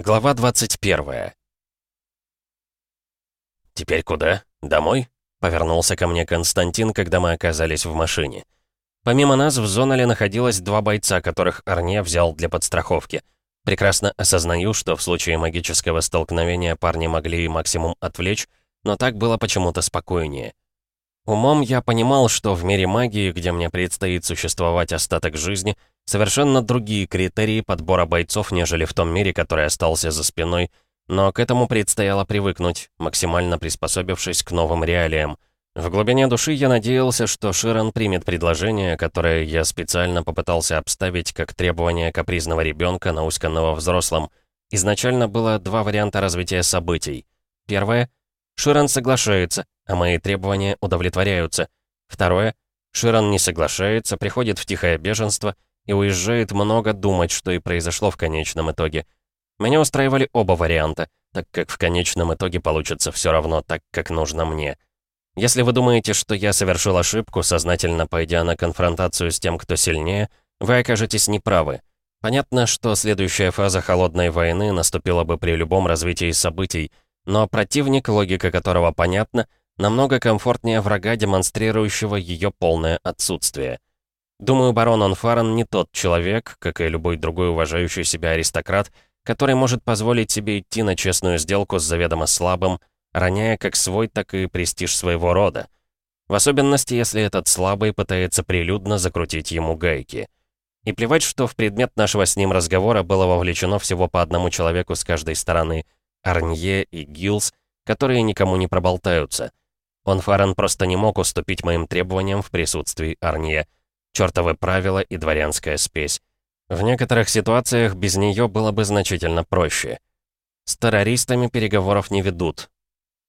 Глава 21 «Теперь куда? Домой?» — повернулся ко мне Константин, когда мы оказались в машине. Помимо нас в Зонале находилось два бойца, которых Арне взял для подстраховки. Прекрасно осознаю, что в случае магического столкновения парни могли максимум отвлечь, но так было почему-то спокойнее. Умом я понимал, что в мире магии, где мне предстоит существовать остаток жизни, совершенно другие критерии подбора бойцов, нежели в том мире, который остался за спиной, но к этому предстояло привыкнуть, максимально приспособившись к новым реалиям. В глубине души я надеялся, что Ширан примет предложение, которое я специально попытался обставить как требование капризного ребенка, науськанного взрослым. Изначально было два варианта развития событий. Первое — Ширан соглашается, а мои требования удовлетворяются. Второе — Ширан не соглашается, приходит в тихое беженство и уезжает много думать, что и произошло в конечном итоге. Меня устраивали оба варианта, так как в конечном итоге получится все равно так, как нужно мне. Если вы думаете, что я совершил ошибку, сознательно пойдя на конфронтацию с тем, кто сильнее, вы окажетесь неправы. Понятно, что следующая фаза холодной войны наступила бы при любом развитии событий, но противник, логика которого понятна, намного комфортнее врага, демонстрирующего ее полное отсутствие. Думаю, барон Онфарен не тот человек, как и любой другой уважающий себя аристократ, который может позволить себе идти на честную сделку с заведомо слабым, роняя как свой, так и престиж своего рода. В особенности, если этот слабый пытается прилюдно закрутить ему гайки. И плевать, что в предмет нашего с ним разговора было вовлечено всего по одному человеку с каждой стороны, Арнье и Гилс, которые никому не проболтаются. Он Фарен просто не мог уступить моим требованиям в присутствии Арнье. Чёртовы правила и дворянская спесь. В некоторых ситуациях без нее было бы значительно проще. С террористами переговоров не ведут.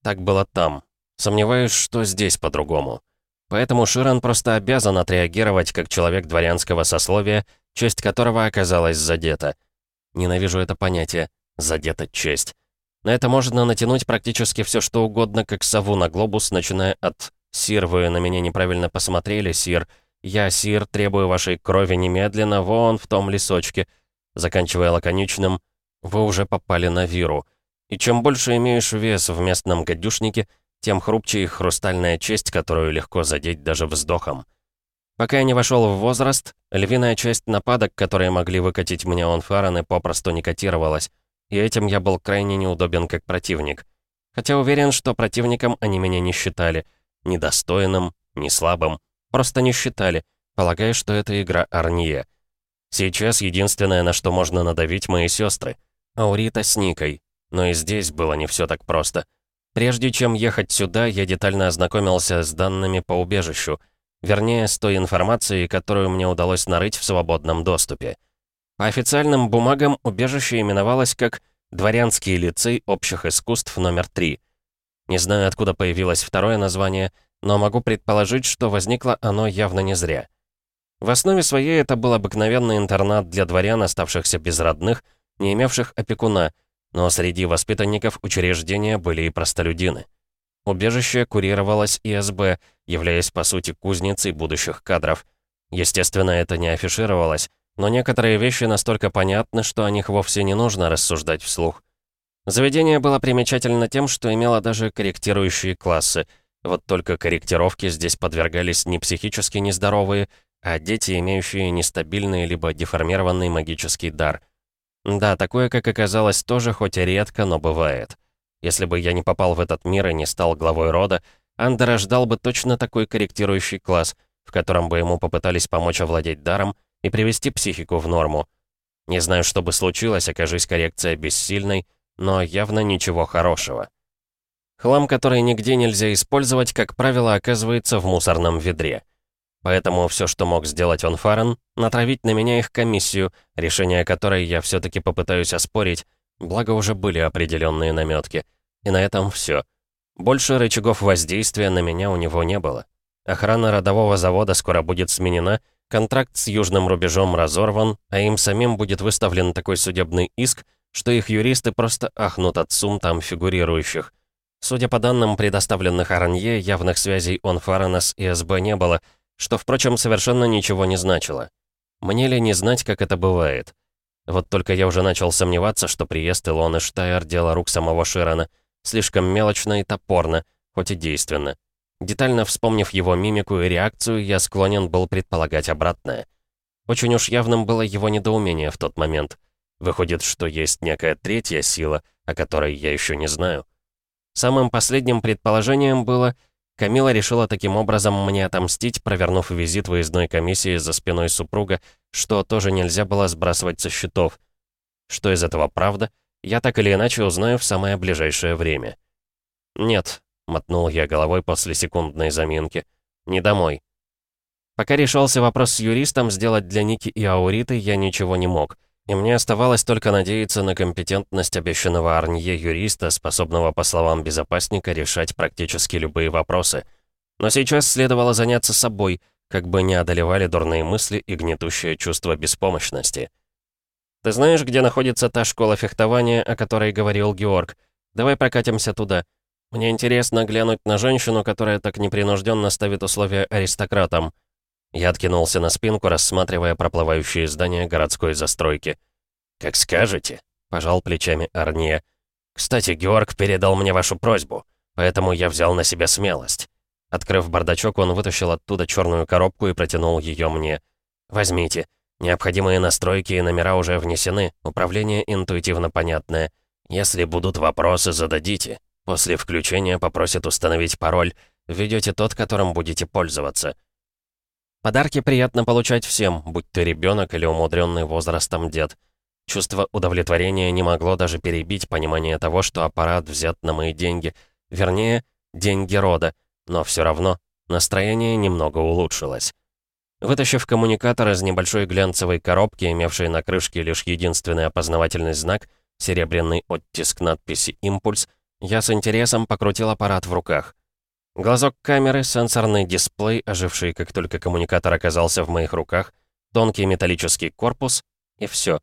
Так было там. Сомневаюсь, что здесь по-другому. Поэтому Ширан просто обязан отреагировать как человек дворянского сословия, честь которого оказалась задета. Ненавижу это понятие «задета честь». На это можно натянуть практически все что угодно, как сову на глобус, начиная от «Сир, вы на меня неправильно посмотрели, Сир», «Я, Сир, требую вашей крови немедленно, вон в том лесочке», заканчивая лаконичным «Вы уже попали на виру». И чем больше имеешь вес в местном гадюшнике, тем хрупче и хрустальная честь, которую легко задеть даже вздохом. Пока я не вошел в возраст, львиная часть нападок, которые могли выкатить мне онфараны, попросту не котировалась, и этим я был крайне неудобен как противник. Хотя уверен, что противником они меня не считали, ни достойным, ни слабым, просто не считали, полагая, что это игра Арнье. Сейчас единственное, на что можно надавить, мои сестры. Аурита с Никой. Но и здесь было не все так просто. Прежде чем ехать сюда, я детально ознакомился с данными по убежищу, вернее, с той информацией, которую мне удалось нарыть в свободном доступе. По официальным бумагам убежище именовалось как «Дворянский лицей общих искусств номер 3». Не знаю, откуда появилось второе название, но могу предположить, что возникло оно явно не зря. В основе своей это был обыкновенный интернат для дворян, оставшихся без родных, не имевших опекуна, но среди воспитанников учреждения были и простолюдины. Убежище курировалось ИСБ, являясь по сути кузницей будущих кадров. Естественно, это не афишировалось, но некоторые вещи настолько понятны, что о них вовсе не нужно рассуждать вслух. Заведение было примечательно тем, что имело даже корректирующие классы, вот только корректировки здесь подвергались не психически нездоровые, а дети, имеющие нестабильный либо деформированный магический дар. Да, такое, как оказалось, тоже хоть и редко, но бывает. Если бы я не попал в этот мир и не стал главой рода, Андера ждал бы точно такой корректирующий класс, в котором бы ему попытались помочь овладеть даром, и привести психику в норму. Не знаю, что бы случилось, окажись коррекция бессильной, но явно ничего хорошего. Хлам, который нигде нельзя использовать, как правило, оказывается в мусорном ведре. Поэтому все, что мог сделать он Фарен, натравить на меня их комиссию, решение которой я все-таки попытаюсь оспорить, благо уже были определенные наметки. И на этом все. Больше рычагов воздействия на меня у него не было. Охрана родового завода скоро будет сменена, Контракт с южным рубежом разорван, а им самим будет выставлен такой судебный иск, что их юристы просто ахнут от сумм там фигурирующих. Судя по данным, предоставленных Аранье, явных связей Онфарена с ИСБ не было, что, впрочем, совершенно ничего не значило. Мне ли не знать, как это бывает? Вот только я уже начал сомневаться, что приезд Илоны Штайер — дело рук самого Ширана. Слишком мелочно и топорно, хоть и действенно. Детально вспомнив его мимику и реакцию, я склонен был предполагать обратное. Очень уж явным было его недоумение в тот момент. Выходит, что есть некая третья сила, о которой я еще не знаю. Самым последним предположением было, Камила решила таким образом мне отомстить, провернув визит выездной комиссии за спиной супруга, что тоже нельзя было сбрасывать со счетов. Что из этого правда, я так или иначе узнаю в самое ближайшее время. «Нет», — мотнул я головой после секундной заминки, — «не домой». Пока решался вопрос с юристом, сделать для Ники и Ауриты я ничего не мог — и мне оставалось только надеяться на компетентность обещанного Арнье юриста, способного, по словам безопасника, решать практически любые вопросы. Но сейчас следовало заняться собой, как бы не одолевали дурные мысли и гнетущее чувство беспомощности. «Ты знаешь, где находится та школа фехтования, о которой говорил Георг? Давай прокатимся туда. Мне интересно глянуть на женщину, которая так непринужденно ставит условия аристократам». Я откинулся на спинку, рассматривая проплывающие здания городской застройки. «Как скажете», — пожал плечами Арния. «Кстати, Георг передал мне вашу просьбу, поэтому я взял на себя смелость». Открыв бардачок, он вытащил оттуда черную коробку и протянул ее мне. «Возьмите. Необходимые настройки и номера уже внесены, управление интуитивно понятное. Если будут вопросы, зададите. После включения попросят установить пароль. Введете тот, которым будете пользоваться». Подарки приятно получать всем, будь ты ребенок или умудренный возрастом дед. Чувство удовлетворения не могло даже перебить понимание того, что аппарат взят на мои деньги. Вернее, деньги рода. Но все равно настроение немного улучшилось. Вытащив коммуникатор из небольшой глянцевой коробки, имевшей на крышке лишь единственный опознавательный знак, серебряный оттиск надписи «Импульс», я с интересом покрутил аппарат в руках. Глазок камеры, сенсорный дисплей, оживший, как только коммуникатор оказался в моих руках, тонкий металлический корпус и все.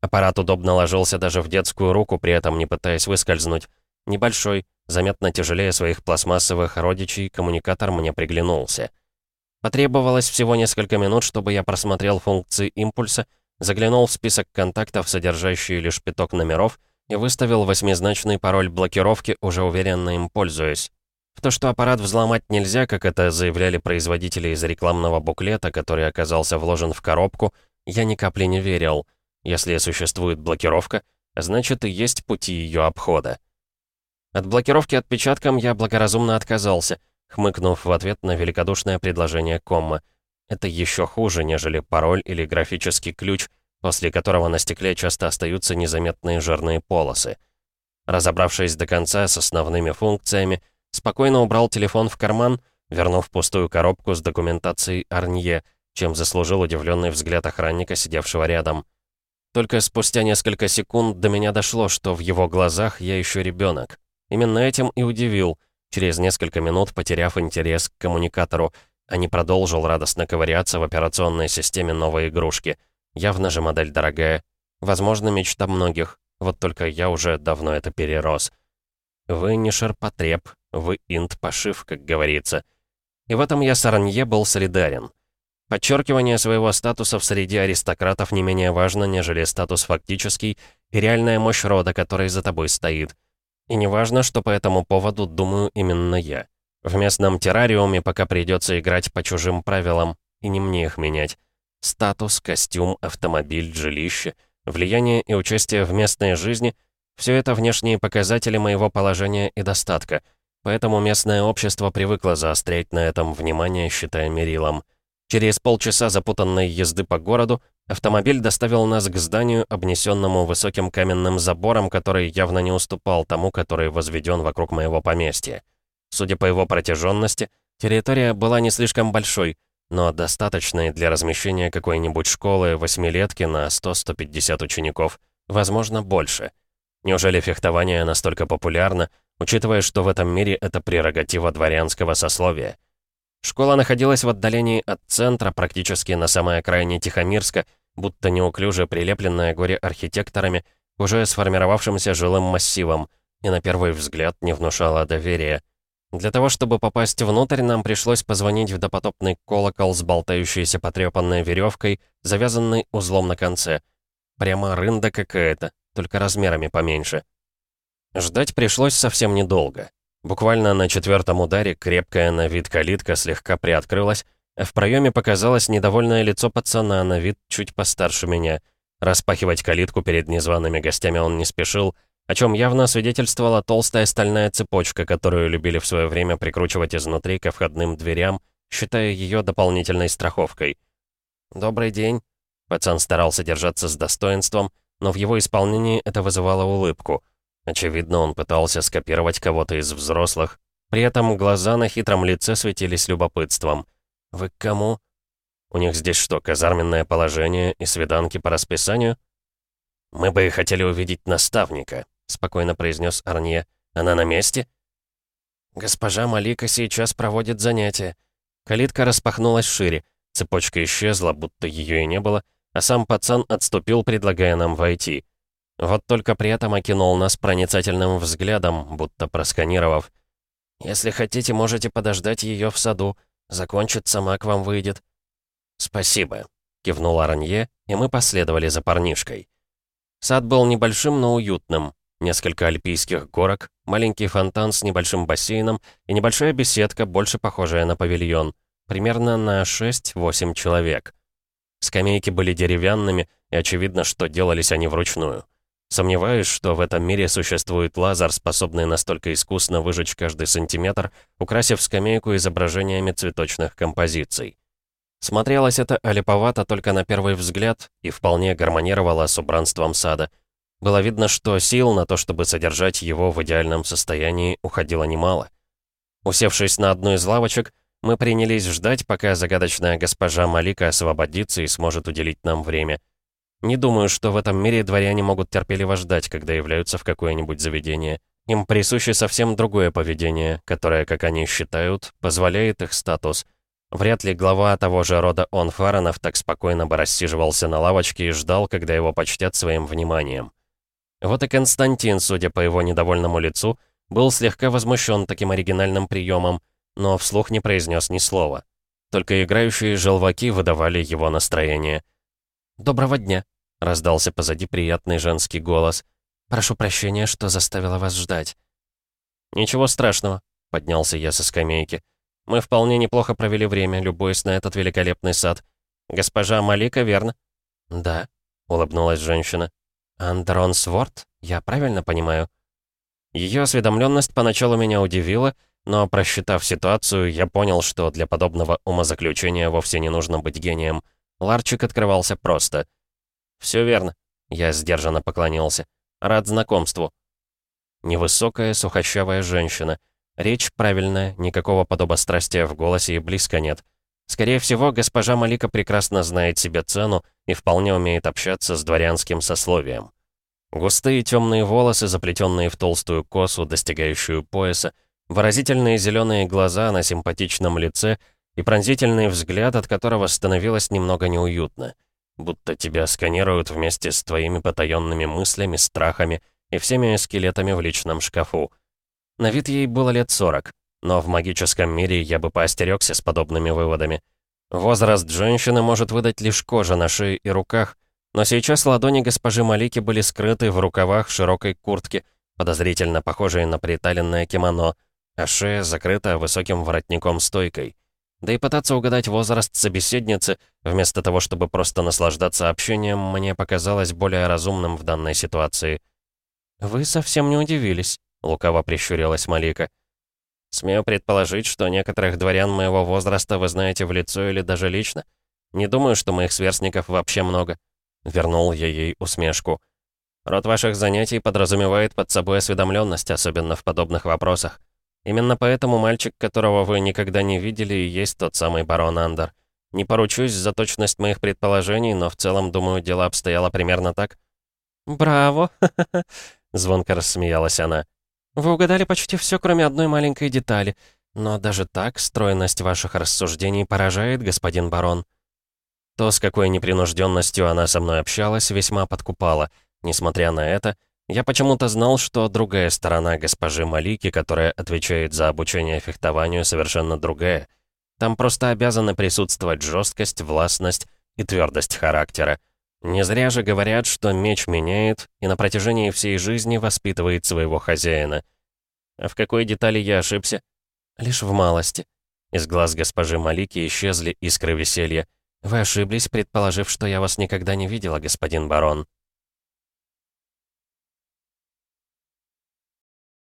Аппарат удобно ложился даже в детскую руку, при этом не пытаясь выскользнуть. Небольшой, заметно тяжелее своих пластмассовых родичей, коммуникатор мне приглянулся. Потребовалось всего несколько минут, чтобы я просмотрел функции импульса, заглянул в список контактов, содержащий лишь пяток номеров, и выставил восьмизначный пароль блокировки, уже уверенно им пользуясь. То, что аппарат взломать нельзя, как это заявляли производители из рекламного буклета, который оказался вложен в коробку, я ни капли не верил. Если существует блокировка, значит и есть пути ее обхода. От блокировки отпечатком я благоразумно отказался, хмыкнув в ответ на великодушное предложение Комма. Это еще хуже, нежели пароль или графический ключ, после которого на стекле часто остаются незаметные жирные полосы. Разобравшись до конца с основными функциями, Спокойно убрал телефон в карман, вернув пустую коробку с документацией Арнье, чем заслужил удивленный взгляд охранника, сидевшего рядом. Только спустя несколько секунд до меня дошло, что в его глазах я еще ребенок. Именно этим и удивил, через несколько минут потеряв интерес к коммуникатору, а не продолжил радостно ковыряться в операционной системе новой игрушки. Явно же модель дорогая. Возможно, мечта многих. Вот только я уже давно это перерос. Вы не ширпотреб, вы инт-пошив, как говорится. И в этом я с Аранье был солидарен. Подчеркивание своего статуса в среде аристократов не менее важно, нежели статус фактический и реальная мощь рода, который за тобой стоит. И не важно, что по этому поводу думаю именно я. В местном террариуме пока придется играть по чужим правилам, и не мне их менять. Статус, костюм, автомобиль, жилище, влияние и участие в местной жизни — все это внешние показатели моего положения и достатка, поэтому местное общество привыкло заострять на этом внимание, считая мерилом. Через полчаса запутанной езды по городу автомобиль доставил нас к зданию, обнесенному высоким каменным забором, который явно не уступал тому, который возведен вокруг моего поместья. Судя по его протяженности, территория была не слишком большой, но достаточной для размещения какой-нибудь школы восьмилетки на 100-150 учеников, возможно, больше — Неужели фехтование настолько популярно, учитывая, что в этом мире это прерогатива дворянского сословия? Школа находилась в отдалении от центра, практически на самой окраине Тихомирска, будто неуклюже прилепленная горе-архитекторами уже сформировавшимся жилым массивом, и на первый взгляд не внушала доверия. Для того, чтобы попасть внутрь, нам пришлось позвонить в допотопный колокол с болтающейся потрепанной веревкой, завязанной узлом на конце — Прямо рында какая-то, только размерами поменьше. Ждать пришлось совсем недолго. Буквально на четвертом ударе крепкая на вид калитка слегка приоткрылась, а в проеме показалось недовольное лицо пацана на вид чуть постарше меня. Распахивать калитку перед незваными гостями он не спешил, о чем явно свидетельствовала толстая стальная цепочка, которую любили в свое время прикручивать изнутри ко входным дверям, считая ее дополнительной страховкой. «Добрый день». Пацан старался держаться с достоинством, но в его исполнении это вызывало улыбку. Очевидно, он пытался скопировать кого-то из взрослых. При этом глаза на хитром лице светились любопытством. «Вы к кому?» «У них здесь что, казарменное положение и свиданки по расписанию?» «Мы бы хотели увидеть наставника», — спокойно произнес Арнье. «Она на месте?» «Госпожа Малика сейчас проводит занятия». Калитка распахнулась шире, цепочка исчезла, будто ее и не было, а сам пацан отступил, предлагая нам войти. Вот только при этом окинул нас проницательным взглядом, будто просканировав. «Если хотите, можете подождать ее в саду. Закончит, сама к вам выйдет». «Спасибо», — кивнул Аранье, и мы последовали за парнишкой. Сад был небольшим, но уютным. Несколько альпийских горок, маленький фонтан с небольшим бассейном и небольшая беседка, больше похожая на павильон. Примерно на 6-8 человек. Скамейки были деревянными, и очевидно, что делались они вручную. Сомневаюсь, что в этом мире существует лазер, способный настолько искусно выжечь каждый сантиметр, украсив скамейку изображениями цветочных композиций. Смотрелось это олиповато только на первый взгляд и вполне гармонировало с убранством сада. Было видно, что сил на то, чтобы содержать его в идеальном состоянии, уходило немало. Усевшись на одну из лавочек, мы принялись ждать, пока загадочная госпожа Малика освободится и сможет уделить нам время. Не думаю, что в этом мире дворяне могут терпеливо ждать, когда являются в какое-нибудь заведение. Им присуще совсем другое поведение, которое, как они считают, позволяет их статус — Вряд ли глава того же рода Онфаранов так спокойно бы рассиживался на лавочке и ждал, когда его почтят своим вниманием. Вот и Константин, судя по его недовольному лицу, был слегка возмущен таким оригинальным приемом, но вслух не произнес ни слова. Только играющие желваки выдавали его настроение. «Доброго дня», — раздался позади приятный женский голос. «Прошу прощения, что заставила вас ждать». «Ничего страшного», — поднялся я со скамейки. Мы вполне неплохо провели время, любуясь на этот великолепный сад. Госпожа Малика, верно?» «Да», — улыбнулась женщина. «Андрон Сворд? Я правильно понимаю?» Ее осведомленность поначалу меня удивила, но, просчитав ситуацию, я понял, что для подобного умозаключения вовсе не нужно быть гением. Ларчик открывался просто. «Все верно», — я сдержанно поклонился. «Рад знакомству». Невысокая, сухощавая женщина — Речь правильная, никакого подобострастия в голосе и близко нет. Скорее всего, госпожа Малика прекрасно знает себе цену и вполне умеет общаться с дворянским сословием. Густые темные волосы, заплетенные в толстую косу, достигающую пояса, выразительные зеленые глаза на симпатичном лице и пронзительный взгляд, от которого становилось немного неуютно. Будто тебя сканируют вместе с твоими потаенными мыслями, страхами и всеми скелетами в личном шкафу. На вид ей было лет 40, но в магическом мире я бы поостерегся с подобными выводами. Возраст женщины может выдать лишь кожа на шее и руках, но сейчас ладони госпожи Малики были скрыты в рукавах широкой куртки, подозрительно похожей на приталенное кимоно, а шея закрыта высоким воротником-стойкой. Да и пытаться угадать возраст собеседницы, вместо того, чтобы просто наслаждаться общением, мне показалось более разумным в данной ситуации. «Вы совсем не удивились», — лукаво прищурилась Малика. «Смею предположить, что некоторых дворян моего возраста вы знаете в лицо или даже лично. Не думаю, что моих сверстников вообще много». Вернул я ей усмешку. «Род ваших занятий подразумевает под собой осведомленность, особенно в подобных вопросах. Именно поэтому мальчик, которого вы никогда не видели, и есть тот самый барон Андер. Не поручусь за точность моих предположений, но в целом, думаю, дело обстояло примерно так». «Браво!» — звонко рассмеялась она. Вы угадали почти все, кроме одной маленькой детали. Но даже так стройность ваших рассуждений поражает, господин барон. То, с какой непринужденностью она со мной общалась, весьма подкупало. Несмотря на это, я почему-то знал, что другая сторона госпожи Малики, которая отвечает за обучение фехтованию, совершенно другая. Там просто обязаны присутствовать жесткость, властность и твердость характера. Не зря же говорят, что меч меняет и на протяжении всей жизни воспитывает своего хозяина. А в какой детали я ошибся? Лишь в малости. Из глаз госпожи Малики исчезли искры веселья. Вы ошиблись, предположив, что я вас никогда не видела, господин барон.